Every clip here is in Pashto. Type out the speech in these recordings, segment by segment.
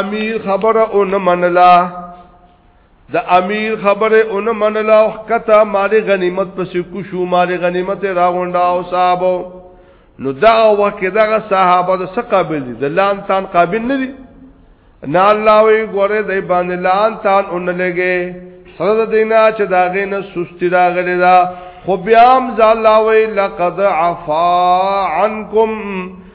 امیر خبره او نه منلا د امیر خبره او نه منلا او کته مال غنیمت پس کو شو مال غنیمت راغونډا او صاحب نو دا وخت دغه صحابه د سقابل دي د لان تان قابل نه دي نه الله وی ګوره د باندې لان تان اون لګي سره دینا چې داغه نه سستی راغلی دا خو بیا هم ځالاوي لقد عفا عنکم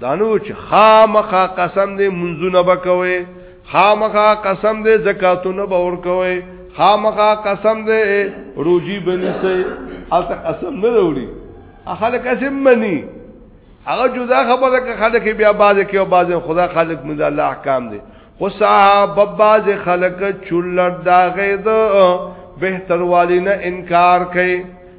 دانو چې خامخا قسم دې منځونه بکوي خامخا قسم دې زکاتونه باور کوي خامخا قسم دې روزي بني سي اته قسم نه وروړي اخله قسم مني هغه جدا خبره که خلک بیا باز کې او باز خدا خلق مند الله احکام دي خو صاحب باز خلق چولر دا غید بهتر والی نه انکار کوي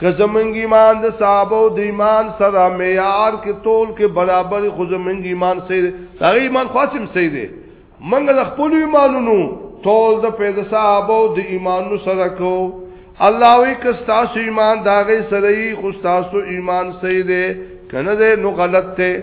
که زمنګ ایمان د صحابه او د ایمان سره معیار کې تول کې برابر خو زمنګ ایمان سي دا ایمان خاصم سي دي منګ د خپل ایمانونو تول د پید صحابه او د ایمانونو سره کو الله وی که تاسو ایمان داغه سره خو تاسو ایمان سي دي کنه ده نو غلط ته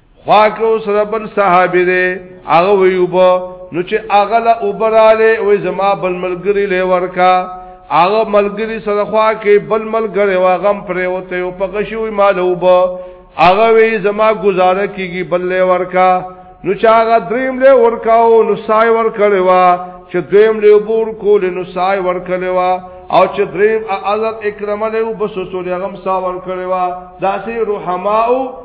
خوا کې اوس ربن صحابي دی هغه ویوب نو چې هغه لا وبراله وې زما بل ملګری له ورکا هغه ملګری سره خوا کې بل ملګری واغم پرې وته او په غشوي مالوب هغه وې زما گزاره کیږي بل له ورکا نو چې هغه دریم له ورکاو نو سای ور کړی وا چې دویم له بور کول نو سای ور کړی وا او چې دریم حضرت اکرمه له بسوسو لغم سا ور کړی وا داسې رحماو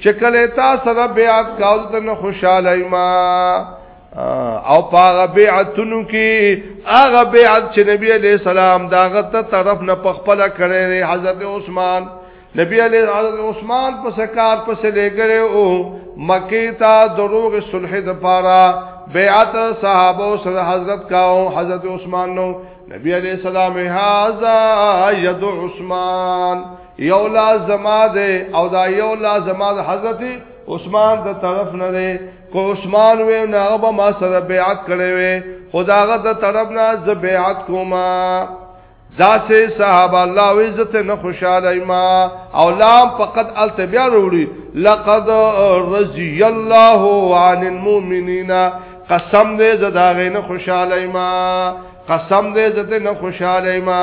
چې کله تا سره بیعت کاول ته نه خوشاله ما او پاغه بیعتونو کې هغه بیعت چې نبی علی سلام داغه ته طرف نه پخپل کړي حضرت عثمان نبی علی حضرت عثمان په سکار په سلګره او مکی تا دروغ صلح د پاره بیعت صحابه سره حضرت کاو حضرت عثمان نو نبی علی السلام هاذا ید عثمان یو لا زما ده او دا یو لا زما ده حضرت عثمان د طرف نه ده کو عثمان و نه به ما سره بیعت کړي وي خداغه د طرف نه ز بیعت کوما دا سه صاحب الله و عزت نه خوشاله ما او لام فقط التبیا وروړي لقد رضي الله عن المؤمنين قسم دې زداغې نه خوشاله ما قسم دې زته نه خوشاله ما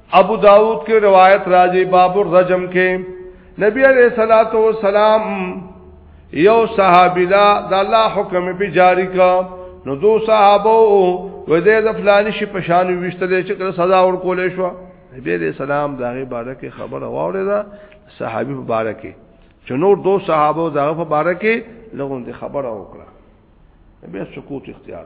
ابو داود کې روایت راځي باب الرجم کې نبی عليه الصلاه والسلام یو صحابي لا د الله حکم په جاری کا نو دو صحابه و دې د فلانی شي پشان وشتل چې کله سزا ور کولې شو نبی عليه السلام دغه باره کې خبره واورې ده صحابي په باره کې چې نور دو صحابه دغه په باره کې لغون دي خبره وکړه بیا سکوت اختیار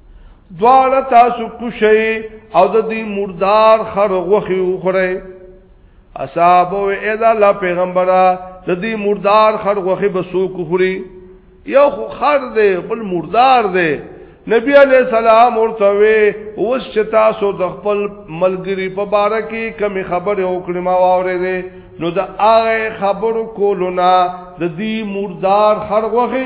دواړه تاسو کوشي او د دې مردار خر غوخي وخوري اصحاب او اذا الله پیغمبره د دې مردار خر غوخي بسو کوخري یو خو خر دی بل مردار دی نبی علیہ السلام ورته وی اوس چې تاسو د خپل ملګری په باره کې کم خبره وکړې ما واورېده نو د هغه خبرو کولو نه د دې مردار خرغوغه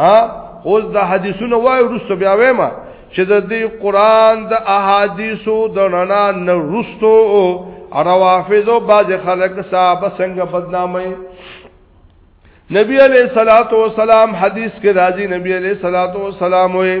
ها اوس د حدیثونو وای ورسو بیا وایم چې د دې قران د احادیثو د رڼا نه رسو روافضو باز خلک صحابه څنګه بدنامي نبی علیہ الصلوۃ والسلام حدیث کې راځي نبی علیہ الصلوۃ والسلام وې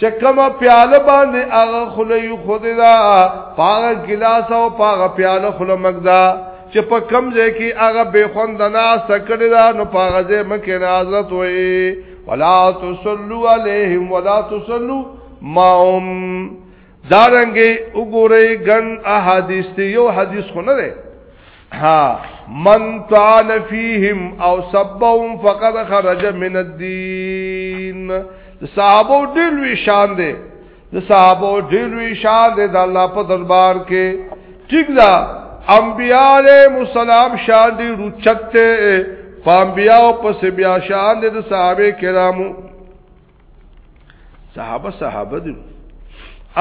چې کومه پیاله باندې هغه خله یو خود دا پاغه ګلاس او پاغه پیاله خله مګدا چې په کم ځای کې هغه به خوند نه سکړی دا نو پاغه ځای مکه نازت وې ولا تصلوا علیهم ولا تصلوا ماهم دارنګي وګورئ ګن احادیث یو حدیث خو نه ها من طعن فيهم او سبهم فقد خرج من الدين صحابه ډېر وی شان دي د صحابه ډېر وی شان دي د الله په دربار کې ټیک دا انبیاء مسالم شان دي رچته پامبیاو پس بیا شان دي د صحابه کرامو صحابه صحابه دي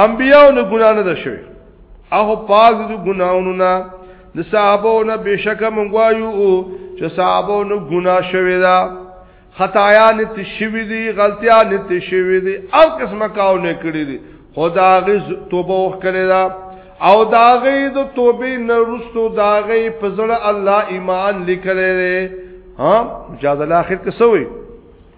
انبیاء نه ګنا نه ده شوی هغه پاک دي ګناونو نه د صحابه نه بشک مونږ وایو چې صحابه نه ګنا شوی دا خطایا نت شوی دي غلطیا نت شوی دي او قسمه کاو نه کړی دي خدا غز توبه وکړه دا او دا غي د توبې نه رسو دا غي په ځړه الله ایمان لیکلې ها جادل اخر کې سوې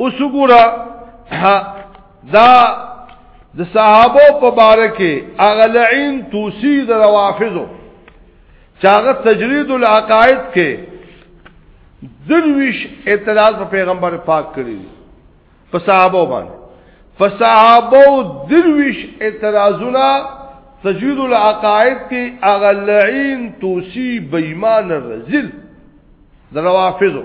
اوس وګوره دا د صحابه په باره کې اغلعين توسی د روافضو چاغه تجرید العقائد کې درویش اعتراض په پیغمبر پاک کړی په صحابه باندې په صحابه درویش اعتراضونه تجرید العقائد کې اغلعين توسی بېمان رزل د روافضو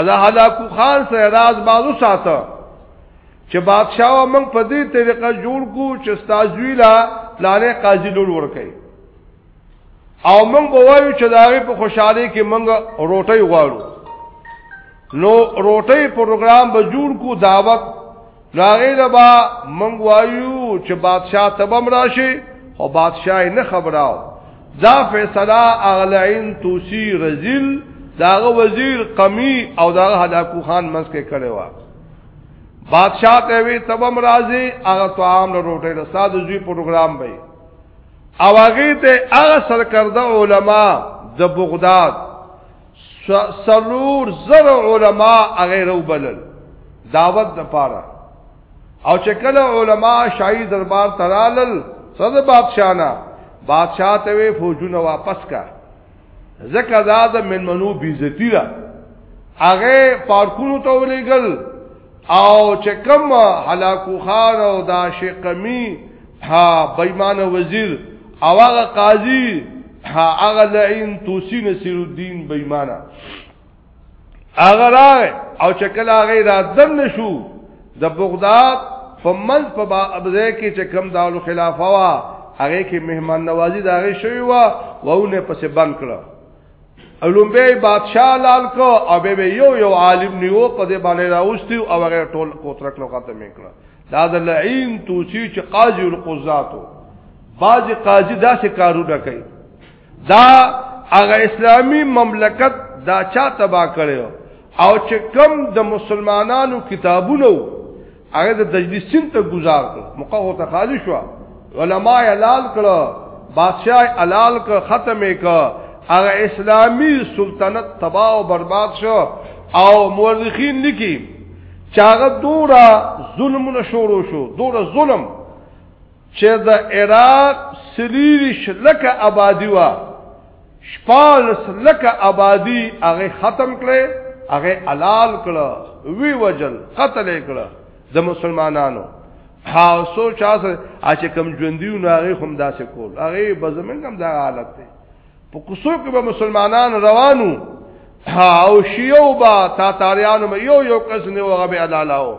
ادا هلاکو خان سره راز بازو ساته چې بادشاہ موږ په دې طریقه جوړ کو چې استاذویلا پلانې قاضي لور ورکړي او موږ وایو چې داغه په خوشحالي کې موږ روټي غواړو نو روټي پروګرام به جوړ کو دعوت نو هغه لبا مونږ وایو چې بادشاہ تبم راشي او بادشاہ نه خبراو دا فیصله اغلعین توسی رزیل داغه وزیر قمی او داغه هلاکو خان منس کې کړي وا بادشاہ ته وی تبم راضی هغه طعام له روټه له ساده زوی پروګرام به او هغه ته هغه سرکرده علما د بغداد سلور زر علما هغه روبلل دعوت د پاره او چې کله علما شاهي دربار ترالل صد بادشاہ نه بادشاہ ته وی فوجونه واپس کا زکه زاد من منو بیزتی را هغه پارکونو ته ولېګل او چې کوم هلاکو خان او دا شیخ قمی ها بېمان وزیر او هغه قاضي ها هغه لعین توسی نصیر الدین بېمانه هغه راغی او چې کله هغه را دن نشو د بغداد په منځ په ابزه کې چې کم دالو خلافه وا هغه کې مهمان نوازی دا غي شوی وا وونه پس بند کړو لومبه بادشاہ لال کو او به یو یو عالم نیو په دې باندې راوستي او هغه ټول کوترک لو ختم کړه دا د لعین توسی چې قاضی القضاتو باج قاضی دا څه کارونه کوي دا هغه اسلامی مملکت دا چا تبا کړو او چې کم د مسلمانانو کتابونو هغه د تجلیس سین ته گزار کړ مقه ته خالی شو علما حلال کړه بادشاہ حلال کړه ختمه کړه هغه اسلامی سلطنت تباہ او برباد شو او مورخین لیکي چاغه دورا ظلم نشورو شو دورا ظلم چې د عراق سلیری شلکه آبادی وا شپالس لکه آبادی هغه ختم کړي هغه حلال کړه وی وجل قتل کړه د مسلمانانو ها سو چا سره چې کم ژوندیو نه هغه هم داسې کول هغه بزمن کم دا حالت دی په کوسو کې به مسلمانان روانو ها او شیو با تاتاریانو یو یو کس نه هغه به حلالاو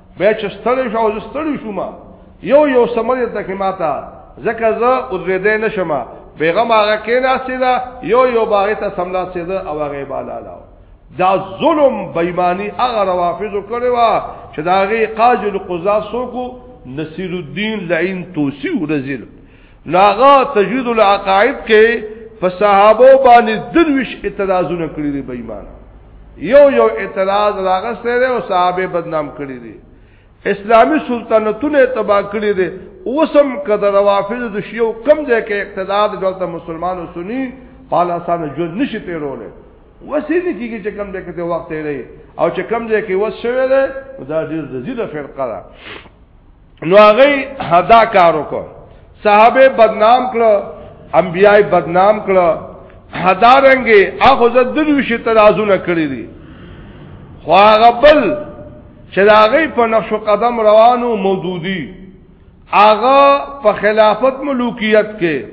بیا چې ستړی شو او ستړی شو ما یو یو سمره ته کې ماته زکه زه او زیدې نشم بیغم هغه کې ناسې دا یو یو باغ ته سملا سې دا او هغه بالا لا دا ظلم بېماني هغه روافض کړي وا چې دا غي قاضي القضا سوکو نصیر الدین لعین توسی ورزل نو هغه تجوید العقائد کې په صحابه باندې درویش اعتراضونه کړی دی بېمان یو یو اعتراض راغسته دی او صحابه بدنام کړی دی اسلامی سلطنتونه تبا کړی دی اوسم کده روافض د شیو کم ځای کې اقتدار دولت مسلمان او سنی پالا سان جو نشي تیرولې وسیله کیږي چې کم ځای کې وخت دی او چې کم ځای کې وس شوی دی دا ډیر ذلیل فرقه ده نو هغه حدا کار وکړ صحابه بدنام کړو انبیای بدنام کړو حدا رنګي اخو زدلو شي ترازونه کړی دي خو هغه بل چې هغه په نقش قدم روانو مودودی هغه په خلافت ملوکیت کې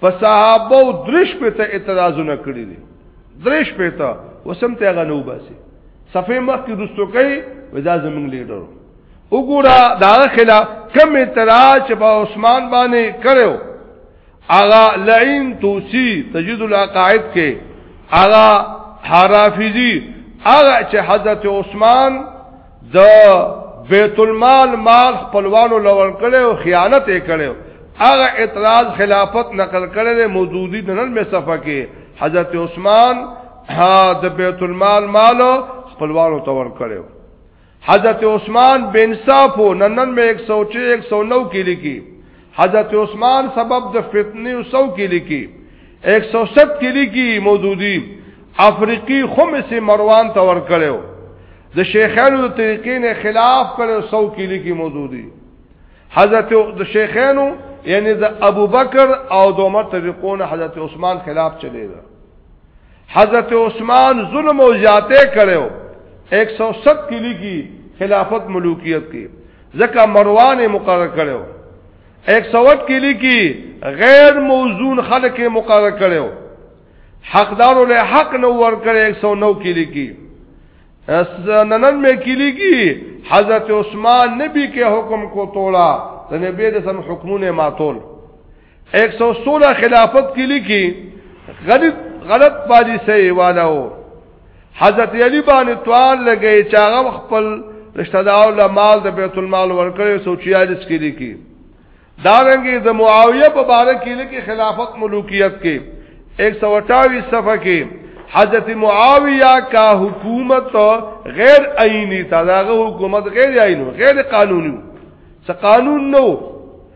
په صحابه او درش په ته اعتراضونه کړی دي درش په ته وسم ته غنو باسي صفه مخ کې رستو کوي ودا زمنګ لیډر وګوره دا خلاف کم اعتراض چې په عثمان باندې کړو اغا لعین توسی تجد العقائد کې اغا حرافیزی اغا چې حضرت عثمان د بیت المال مال خپلوانو لور کړي او خیانت یې کړي هغه اعتراض خلافت نقل کړي د موجودی د نن مې صفه کې حضرت عثمان ها د بیت المال مال خپلوانو تور کړي حضرت عثمان بن صافو ننن میں 106 109 کې لیکي حضرت عثمان سبب د فتنې او سو کې لیکي 107 کې لیکي موجودي افریقي خمس مروان ته ور کړو د شیخانو د طریقې نه خلاف کړو سو کې لیکي موجودي حضرت د شیخانو یعنی د ابوبکر او د عمر طریقونو حضرت عثمان خلاف چلی دی حضرت عثمان ظلم او زیاته کړو 107 کلی کی خلافت ملوکیت کی ځکه مروان مقرر کړو 108 کلی کی غیر موزون خلق مقرر کړو حقدارو له حق نو ور کړ 109 کلی کی ننن میں کلی کی حضرت عثمان نبی کے حکم کو توڑا نبی دسم حکمون ماتول 116 خلافت کې لیکي غلط غلط پالیسي والو حضرت علی باندې توال لګي چې هغه خپل رشتہ دار له مال د بیت المال ورکړي سوچیا جس کې لیکي دا رنګي د معاویه په باره کې لیکي خلافت ملوکیت کې 128 صفحه کې حضرت معاویه کا حکومت غیر عینی تا داغه حکومت غیر عینو غیر قانونی څه قانون نو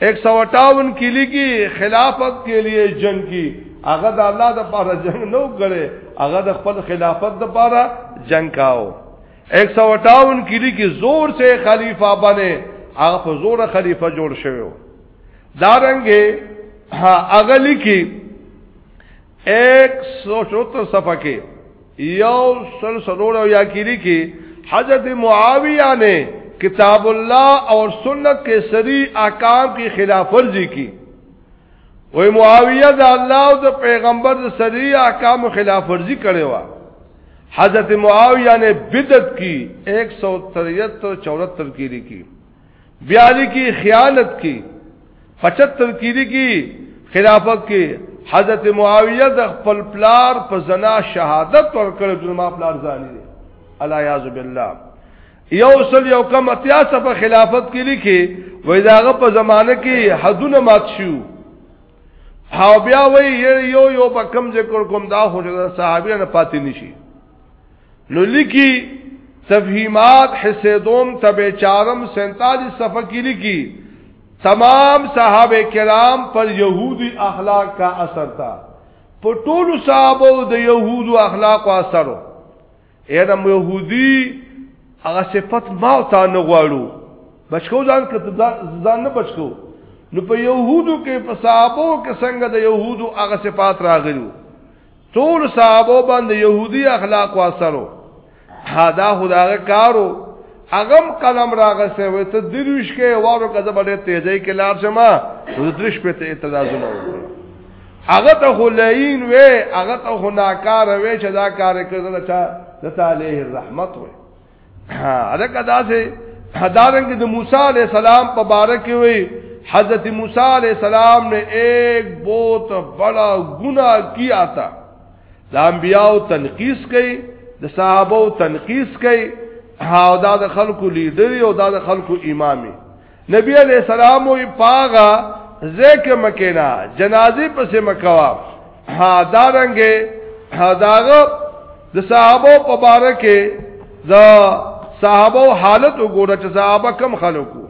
158 کې لیکي خلافت کې لیے جنگ کی هغه د الله د پاره جنگ نو کړي هغه د خپل خلافت د پاره جنگ کاو 158 کې لیکي زور سے خلیفہ بنے هغه په زور خلیفہ جوړ شوی دارنګه هغه لیکي 170 صفحه کې یو سل سلور او یا کیری کې حضرت معاویہ نے کتاب الله او سنت کې سری احکام کی خلاف ورزی کی وې معاویہ د الله او د پیغمبر د سری احکام خلاف ورزی کړي وا حضرت معاویہ نے بدعت کی 173 74 کې لیکي بیا لیکي خیانت کې 75 کې لیکي خلافت کې حضرت معاویه د خپل پلار په زنا شهادت ورکړ چې ما پلار ځاني دی الا یاذ بالله یو سل یو کم اتیا صفه خلافت کې لیکي وای داغه په زمانه کې حدونه مات شو او بیا وای یو یو په کم ذکر کوم دا هو صحابیانو پاتې نشي نو لکی تفهیمات حصے دوم تب چارم سینتالیس صفحہ کی لکی تمام صحابه کرام پر یهودی اخلاق کا اثر تا په ټولو صحابه د يهودو اخلاق او اثر اېدا يهودي هغه صفت ما او تا نه غواړو بچو ځان کته ځان نه بچو نو په يهودو کې په صحابه کې څنګه د يهودو هغه صفات راغلو ټول صحابه باندې يهودي اخلاق واسرو دا خدای کارو اغم قلم راغسه وي ته دروش کې وارو کده بډې تیزی کې لار شمه د درش په اعتراض نه وکړه هغه ته خلین وې هغه ته خناکار وې چې دا کار کوي دا ته علیه الرحمت وې الکه دا سه حدارن کې د موسی علی السلام په باره کې وی حضرت موسی علی السلام نے ایک بہت بڑا گناہ کیا تھا د انبیاء تنقیس کئ د صحابه تنقیس کئ او دا د خلکو لیډر او دا د خلکو امامي نبی علیہ السلام وی پاغا زیک مکینا جنازی پس مکوا ها دارنگی ها داغا د صحابو پبارکی دا صحابو حالت اگورا چه صحابه کم خلقو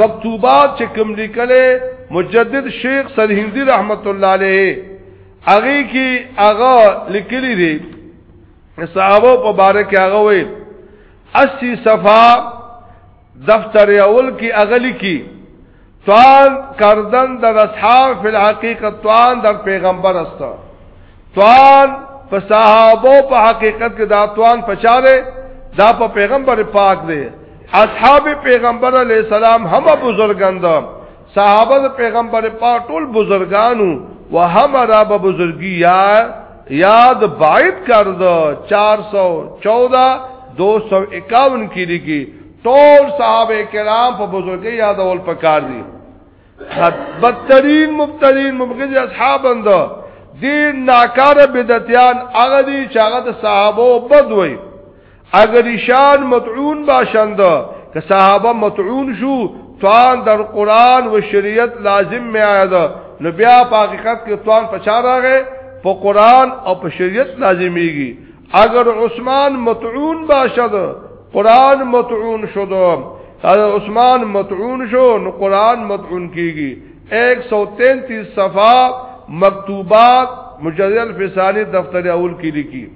مکتوبات چې کم لیکلې مجدد شیخ سرهندی رحمت الله علیه هغه کې هغه لیکلي دي صحابه په باره کې هغه وي 80 صفه دفتر اول کی اغلی کی توان کردن در اصحاب فی الحقیقت توان در پیغمبر استا توان په صحابو په حقیقت کې دا توان پچاره دا په پیغمبر پاک دی اصحاب پیغمبر علی السلام هم بزرګند صحابه د پیغمبر پاک ټول بزرګانو وهمرا به بزرګي یا یاد باید کړ د 414 251 کې لګي ټول صحابه کرام په بزرګي یادول پکار دي بدترین مبتدین مبغض اصحاب اند دي ناکاره بدعتيان هغه دي چې هغه د صحابه بد وي اگر ایشان مطعون باشند که صحابه مطعون شو توان در قرآن و شریعت لازم می آید نو بیا په حقیقت کې توان پچا راغې په قرآن او په شریعت لازمیږي اگر عثمان مطعون باشد قرآن مطعون شد اگر عثمان مطعون شو نو قرآن مطعون کیږي 133 صفحه مکتوبات مجلد الفسانی دفتر اول کې لیکي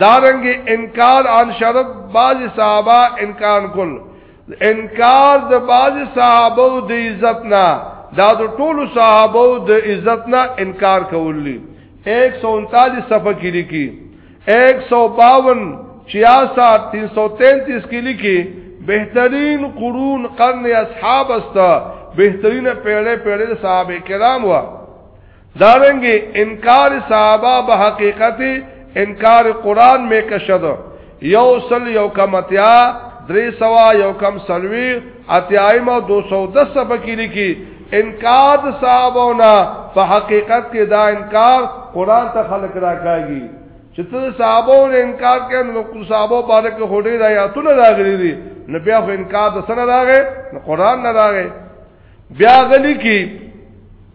دارنګ انکار عن شرط باز صحابه انکار کول انکار د باز صحابه د عزت نه دا د ټولو صحابه د عزت نه انکار کولی 139 صفحه کې لیکي 152 66 333 کې لیکي بهترین قرون قرن اصحاب است بهترین پیړې پیړې صحابه کرام وا دارنګي انکار صحابه به حقیقت انکار قران می کشد یو سل یو کم اتیا درې سوا یو کم سلوی اتیایم او 210 صفحه کې لیکي انکار صحابه نه په حقیقت کې دا انکار قران ته خلق راکاږي چې ته صحابه نه انکار کوي نو صحابه باندې کې هډې د آیاتونو راغلي دي نو بیا خو انکار د سره راغې نو قران نه راغې بیا غلي کې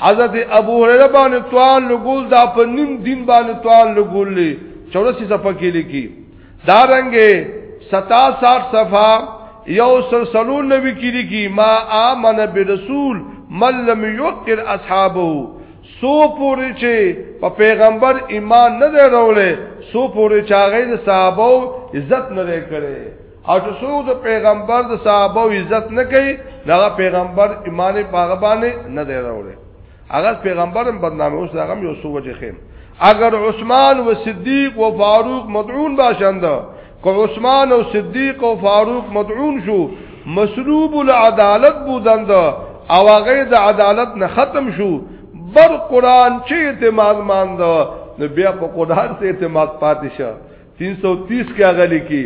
حضرت ابو هريره باندې توال لګول دا په نیم دین باندې توال لګول لې 84 صفحه کې لیکي دا رنګه 67 صفحه یو سر سلون نبی کې لیکي ما امن برسول من لم يقر اصحابه سو پوری چې په پیغمبر ایمان نه دی راولې سو پوری چې هغه صحابه عزت نه لري او چې څوک د پیغمبر د صحابه او عزت نه کوي دا پیغمبر ایمان پاغه باندې نه دی راوړي هغه پیغمبرم بدنامه اوس هغه یو سو وجه خیم اگر عثمان و صدیق و فاروق مدعون باشند کو عثمان او صدیق او فاروق مدعون شو مسلوب العدالت بودند او هغه د عدالت نه ختم شو بر قران چې اعتماد ماند نو بیا په قران ته اعتماد پاتې شه 330 کې هغه لیکي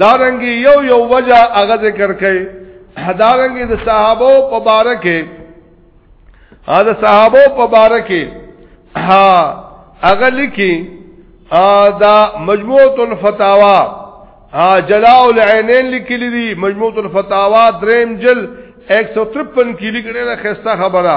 دا رنګ یو یو وجه هغه ذکر کړي دا رنګ د صحابه په باره کې دا صحابه په باره کې ها هغه لیکي دا مجموعه الفتاوا جلاء العینین لیکلی دي مجموعه الفتاوا دریم جل 153 کې لیکل نه خسته خبره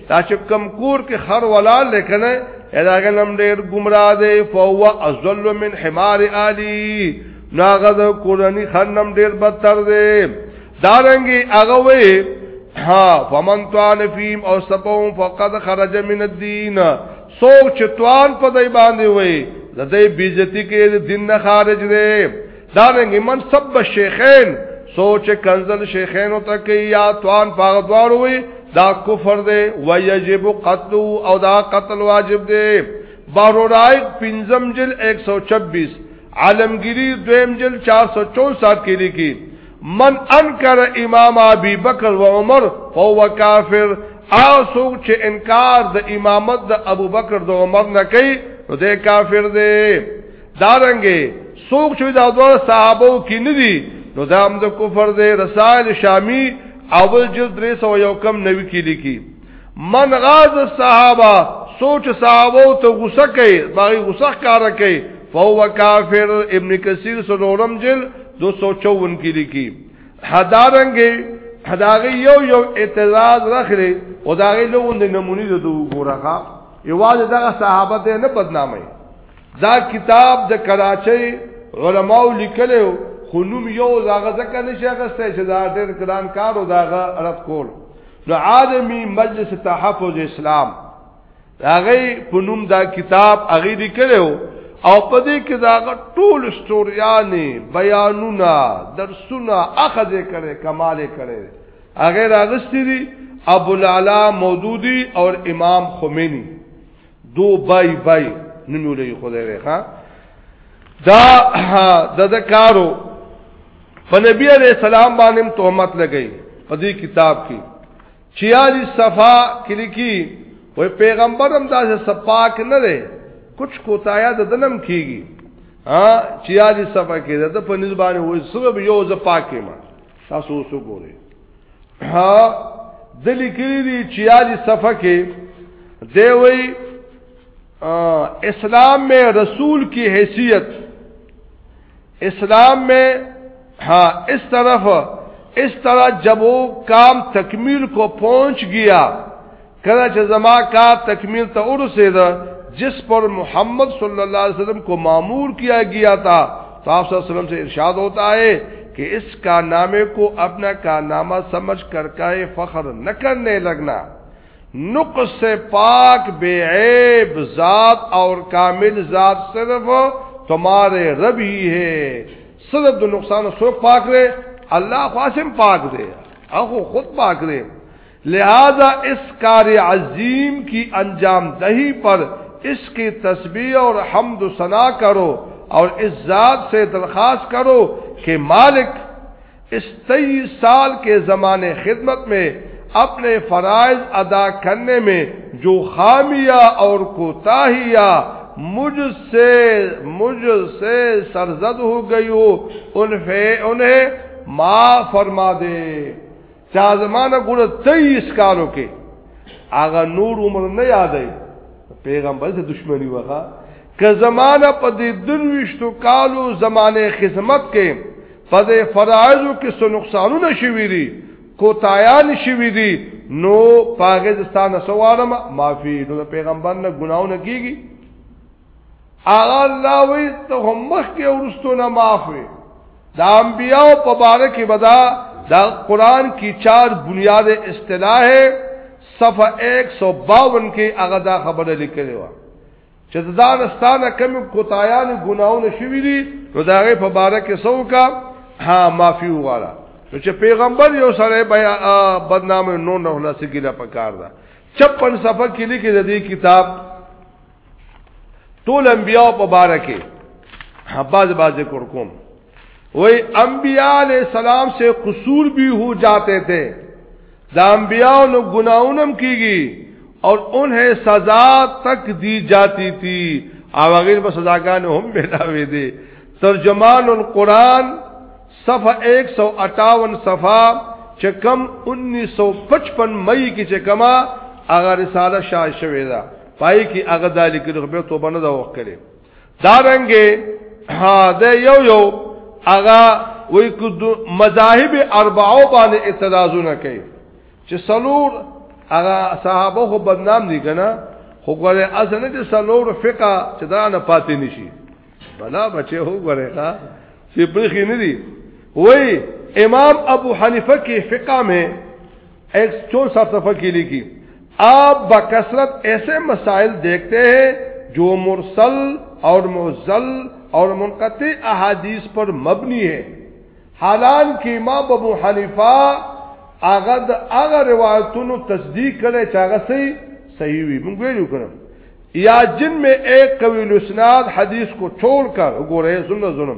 دا چې کم کور کې خر ولا لکنه اداګه نم ډیر گمراه دی فهو ازل من حمار علی ناغه د کورنی خنم ډیر بدتر دی دارنګي هغه وی ها فمن طعن فیم او سبو فقد خرج من الدین سوچ توان په دای باندې وی د دې بیزتی کې دین نه خارج دی دا رنګ من سب شیخین سوچ کنزل شیخین او تک یا توان پاغ دوار وی دا کفر دے و یجب قتل او دا قتل واجب دے بارورائق پنزم جل 126 عالمگیری دویم جل 464 کی لکی من انکر امام ابی بکر و عمر فهو کافر آسو چې انکار د امامت د ابو بکر د عمر نه کوي نو د کافر دی دارنګه څوک چې دا دوه صحابو کې نه دي نو دا هم د کفر دی رسائل شامی اول جلد 301 کم نوی کې لیکي من غاز الصحابه سوچ صحابو ته غوسه کوي باغی غوسه کار کوي فهو کافر ابن کثیر سلورم جلد 254 کې لیکي حدارنګه حداغه یو یو اعتراض راخلي او داغه لوند نمونی د دوه ګورخه یواز دغه صحابه ته نه بدنامي دا کتاب د کراچۍ علماو لیکلو خو نوم یو زاغه ځکه نشي غسته چې دا ډېر ګران کار او داغه رد کول د عالمي مجلس تحفظ اسلام هغه په نوم دا کتاب هغه لیکلو او په دې کې دا ټول استوریانه بیانونه درسونه اخذ کړي کمال کړي هغه راغستې دي ابو العلا مودودی او امام خمینی دو بای بای نمولې خدای دی ښا دا د ذکرو په نبی عليه السلام باندې تهمت لګی په دې کتاب کې 46 صفه کې لیکي وې پیغمبر هم دا سپاک نه دی کچھ کوتایا د دنم کیږي ها 46 صفه کې د په نسبانه وې سبب یو ز پاکه ما تاسو وسو ګورئ ها ہاں، د لیکلي دي چیالی صفا کې دی وی اسلام میں رسول کی حیثیت اسلام میں ہاں اس طرف اس طرح جب وہ کام تکمیل کو پہنچ گیا کرا زما کا تکمیل تو سے جس پر محمد صلی اللہ علیہ وسلم کو معمور کیا گیا تھا تو آپ صلی اللہ علیہ وسلم سے ارشاد ہوتا ہے کہ اس کارنامے کو اپنا کارنامہ سمجھ کر کہے فخر نہ کرنے لگنا نقص سے پاک بے عیب ذات اور کامل ذات صرف تمہارے رب ہی ہے سرد نقصان سوک پاک رے اللہ خواسم پاک دے اخو خود پاک پاکرے لہذا اس کار عظیم کی انجام دہی پر اس کی تسبیح اور حمد و سنا کرو اور اس ذات سے درخواست کرو کہ مالک اس تئی سال کے زمان خدمت میں اپنے فرائض ادا کرنے میں جو خامیہ اور کوتاہیہ مجھ سے مجھ سے سرزد ہو گئی ہو انہیں ما فرما دے چا زمانہ ګوره 23 کالو کې هغه نور عمر نه یادای پیغمبر ته دشمنی وغه که زمانہ په دې درويشتو کالو زمانه خدمت کې په دې فرایضو کې څه نقصانونه شوي دي کوتایان شوي دي نو پاګستان سوالم معافي نو پیغمبر نه ګناونه کیږي اغا الله وی ته هم مخ کې ورستو نه معاف وي دا انبیاء په باره کې بدا دا قران کی چار بنیاد اصطلاح ہے صفحه 152 کې هغه دا خبره لیکلې و چې ځانستانه کم کوتایان ګناونه شوی دي نو دا غي په باره کې سو کا ها معافي وغواړه چې پیغمبر یو سره بیا بدنامه نو نه ولا سګیلا پکار دا 56 صفحه کې لیکل دي کتاب ټول انبیاء په باره کې باز باز ذکر کوم وہی انبیاء علیہ السلام سے قصور بھی ہو جاتے تھے دا انبیاء نو گناہونم کیگی اور انہیں سزا تک دی جاتی تھی او غیر په سزاګان هم ملاوي دي ترجمان القرآن صفحه 158 صفحه چې کم 1955 مئی کې چې کما هغه رساله شایع شوې ده پای کې هغه دالی کې به توبه نه دا وکړي دا رنګه ها د یو یو هغه وای کو مذاهب اربعو باندې اعتراضونه کوي چې سلور هغه صحابه خو بدنام دي کنه خو ګوره اسنه چې سلور فقہ چې دا نه پاتې نشي بلا بچي هو ګوره ښا چې پرخي نه دي وای امام ابو حنیفه کې فقہ میں 164 صفحه کې لیکي آپ بکثرت ایسے مسائل دیکھتے ہیں جو مرسل اور مزل اور منقطع احادیث پر مبنی ہے حالان حالانکہ ماں ببو حلیفہ روایتونو تصدیق کرے چاگا سی صحیح ہوئی کرم یا جن میں ایک قوی لسناد حدیث کو چھوڑ کر گو رہے ظلم ظلم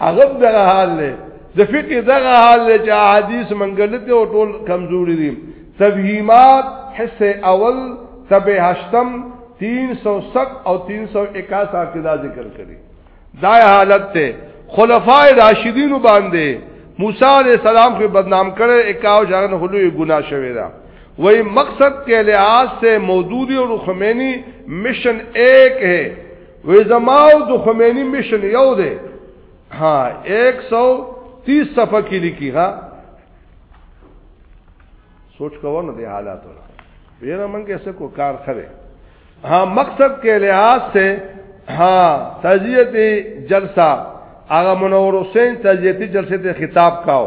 هغه دغه حال دی د فقه دغه حال دی چې حدیث منګلته او ټول کمزوري دي تبهیمات حصہ اول تب هشتم 307 او 361 کې دا ذکر کړي دا حالت ته خلفاء راشدین باندې موسی علیہ السلام کو بدنام کړي 51 جان هلوې ګناه شوی دا وہی مقصد کے لحاظ سے مودودی اور خمینی مشن ایک ہے وې زماو د خمینی مشن یو دی ها 130 صفحه کې لیکي ها سوچ کوو نه دی حالاتو پیرا من کې څه کو کار خره ها مقصد کې لحاظ سے ها تجزیه جلسہ هغه منور حسین تجزیه جلسه ته خطاب کاو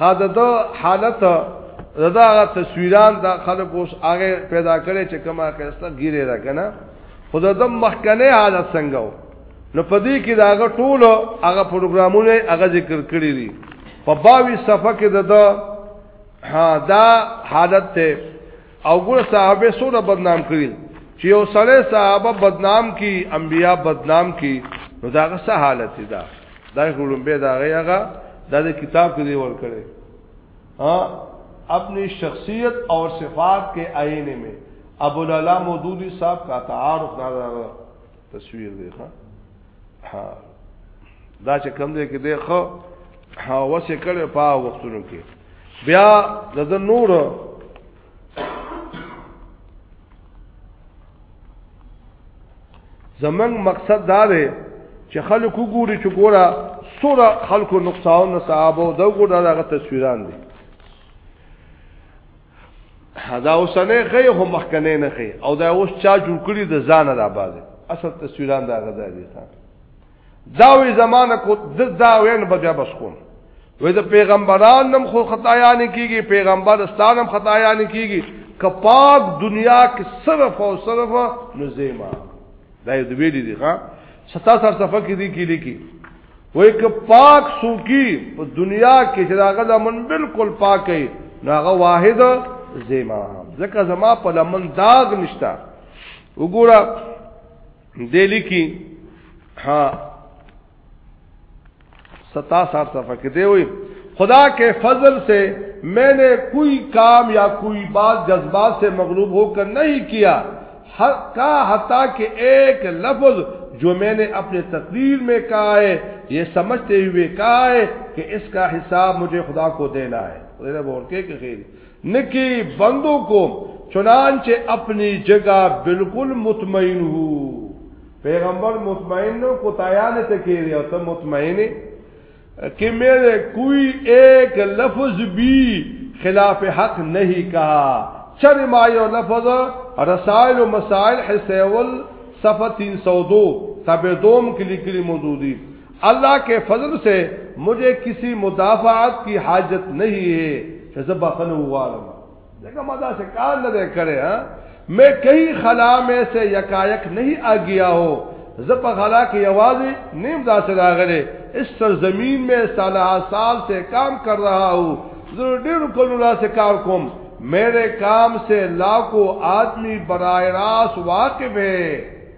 ها د دو حالت د دغه تصویران د خلک اوس هغه پیدا کړي چې کما خسته ګیره را کنه خود د مخکنه حالت څنګه و نو پدې کې دا هغه ټول هغه پروګرامونه هغه ذکر کړی دي په 22 صفحه کې د دا حالت ته او ګور صحابه سره بدنام کړی چې یو سړی صحابه بدنام کی انبیا بدنام کی نو داغه څه حالت ده دا ګورم به دا غیغه دا د کتاب کې دی ور کړی ها اپنی شخصیت اور صفات کے آئینے میں ابو العلا مودودی صاحب کا تعارف نادا تصویر دیکھا ہاں دا چې کم دی کې دی خو هوسه کړي په وختونو کې بیا د نور زمنګ مقصد دا دی چې خلکو ګوري چې ګوره سوره خلکو نقصان نه صحابه او دا ګوره دغه تصویران دي دا اوسنه غي هم مخکنه نه خي او دا اوس چا جوړ کړی د ځان را باندې اصل تصویران دا غدا دي ځان داوی زمانه کو د دا وین بیا بس کوم وې د پیغمبران هم خو خدایان کیږي پیغمبر ستانم خدایان کیږي کپاک دنیا کې صرف او صرف نزیما دا یې دوی دي ښا ستا سر صفه کې دي کې لیکي وې کپاک سوکی په دنیا کې چې داغه لمن بالکل پاک دی ناغه واحد زیما ځکه زما په لمن داغ نشتا وګوره دې لیکي ها ستا سر صفه کې دی وای خدا کے فضل سے میں نے کوئی کام یا کوئی بات جذبات سے مغلوب ہو کر نہیں کیا کا حتا کہ ایک لفظ جو میں نے اپنے تقریر میں کہا ہے یہ سمجھتے ہوئے کہا ہے کہ اس کا حساب مجھے خدا کو دینا ہے نکی بندوں کو چنانچہ اپنی جگہ بالکل مطمئن ہوں پیغمبر مطمئنوں کو ہوتا مطمئن کہ میرے کوئی ایک لفظ بھی خلاف حق نہیں کہا چر ما یو لفظ رسائل و مسائل حسیول صفحة تین سو دو سبه دوم کلی کلی موجودی اللہ کے فضل سے مجھے کسی مدافعات کی حاجت نہیں ہے شزب بخن ہوا لما دیکھا مدہ سے کار نہ کرے ہاں میں کئی خلا میں سے یکا یک نہیں آگیا ہو زب خلا کی آوازی نیم دا سے داغرے اس سرزمین میں سالہ سال سے کام کر رہا ہوں ضرور دیر کنولا سے کار کم میرے کام سے لاکھوں آدمی براہ راست واقف ہے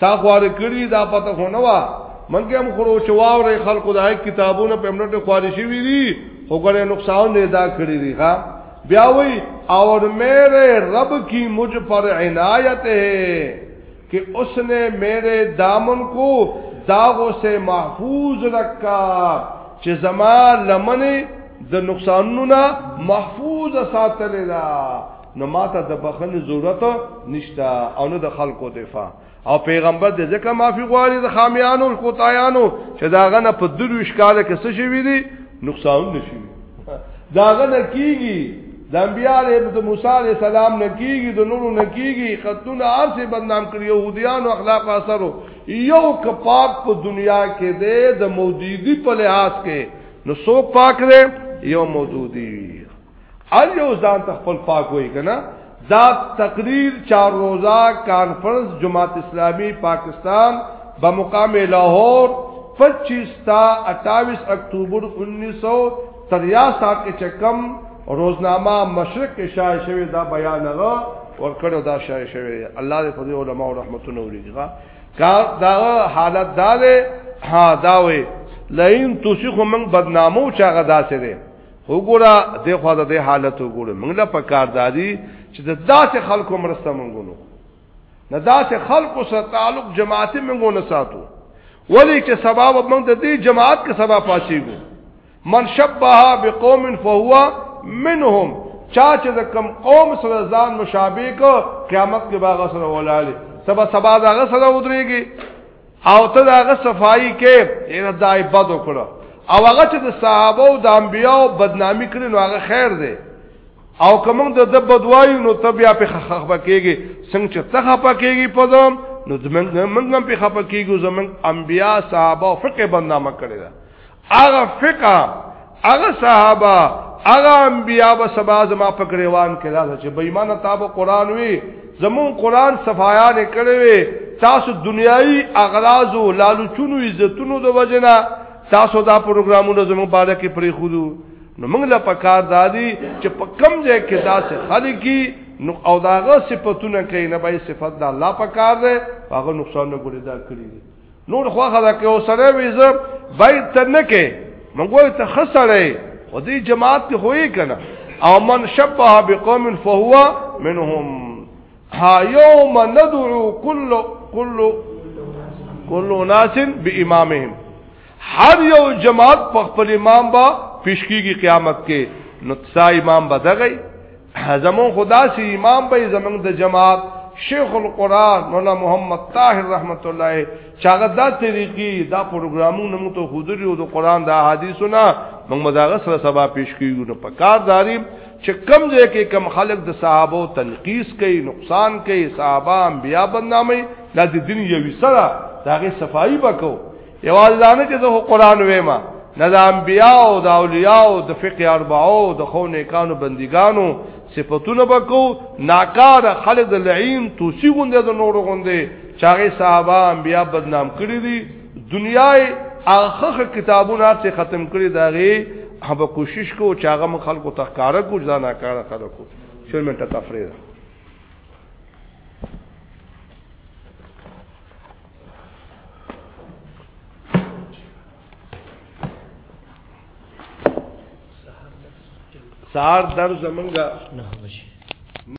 تا خواره کړی دا پته خو نه وا منګه هم خورو چې واورې خلکو دای کتابونه په منټ خوارې شي وی دي خو ګره نقصان نه ادا کړی دی ها بیا وی اور میرے رب کی مجھ پر عنایت ہے کہ اس نے میرے دامن کو داغوں سے محفوظ رکھا چې زما لمنه د نقصانونو محفوظ ساتلې ده نو ماته د بخنه ضرورت نشته او نه د خلکو دفاع او پیغمبر د ځکه معافي غواړي د خامیانو او کوتایانو چې داغه نه په دلو ښکاله کې څه شوی دي نقصان نشي داغه نه کیږي د انبیاله د موسی علی السلام نه کیږي د نورو نه کیږي خطونه ارسه بدنام کړی يهوديان او اخلاق اثر یو کپاک په دنیا کې ده د موجودی په لحاظ کې نو سو پاک ده یو موجودی هر یو ځان ته خپل پاک وای کنه دا تقریر چار روزه کانفرنس جماعت اسلامی پاکستان به مقام لاهور 25 تا 28 اکتوبر 1963 کې چکم روزنامه مشرق کې شای شوی دا بیان غو ورکړو دا شای شوی الله دې په دې علماء رحمتونه وريږي کا دا حالت دا ده ها دا وي لئن تشخ من بدنامو چاغه داسې ده وګوره د خو د حالت وګوره موږ له پکارداري چې د داسې خلکو مرسته موږ نو نه داسې خلکو سره تعلق جماعت موږ نه ساتو ولی چې سبب موږ د دې جماعت کې سبب پاسېګو من شبها بقوم فهو منهم چا چې د کم قوم سره ځان مشابه کو قیامت کې باغ سره ولاله سبا سبا دا سره ودرېږي او ته داغه صفائی کې یره دای بد وکړه او هغه چې د صحابه او د انبیانو بدنامي کړي نو هغه خیر دی او کوم د د بدوایو نو ته بیا په خخ بکیږي څنګه چې ته خخ بکیږي په دوم نو زمنګ منګم په خخ بکیږي زمنګ انبیا صحابه فقه بدنامه کړي هغه فقہ هغه صحابه هغه انبیا به سبا زما په گریوان کې راځي چې بېمانه تاب قران وی زمون قران صفایا نه کړی وی تاسو دنیایي اغراض او لالچونو عزتونو د وجنا تاسو دا پروګرامونه زمون باندې کې پرې خودو نو موږ لا پکار دادی چې په کم ځای کې داسې خلګي نو او داغه صفاتونه کوي نه به صفات د الله پکار ده هغه نقصان نه ګوري دا کړی نور خو هغه کې اوسره ویزه باید ته نه کې موږ ته خسرې خو دې جماعت ته هوې کنه او من شبه بقوم فهو منهم ها يوم ندعو كل كل كل ناس بامامهم هر یو جماعت په خپل امام با پیش کیږي قیامت کې نو څا امام بدغی زمون خدا سی امام به زمون د جماعت شیخ القرآن مولا محمد طاهر رحمت الله چاغه دا طریقې دا پروګرامونه موږ ته خودري او د قرآن د احادیثونه موږ مداغه سره سبا پیش کیږو نو په کار داریم چې کم ځای کې کم خلق د صحابه تنقیس کوي نقصان کوي صحابه انبیا بدنامي د دین یوي سره داغه صفائی وکاو یوال دانه چې زه قرآن ویم نه د انبیاء او د اولیاء او د فقه اربعو او د خو نیکانو بندګانو صفاتونه بکو ناکار خلد العین توسی غوندې د نورو غوندې چاغه صحابه انبیاء بدنام کړی دي دنیا هغه کتابونه چې ختم کړی داغي هغه کوشش کو چاغه خلکو تخکاره کو ځانا کار خلکو شل منټه تفریح سار در زمنګا نه بشي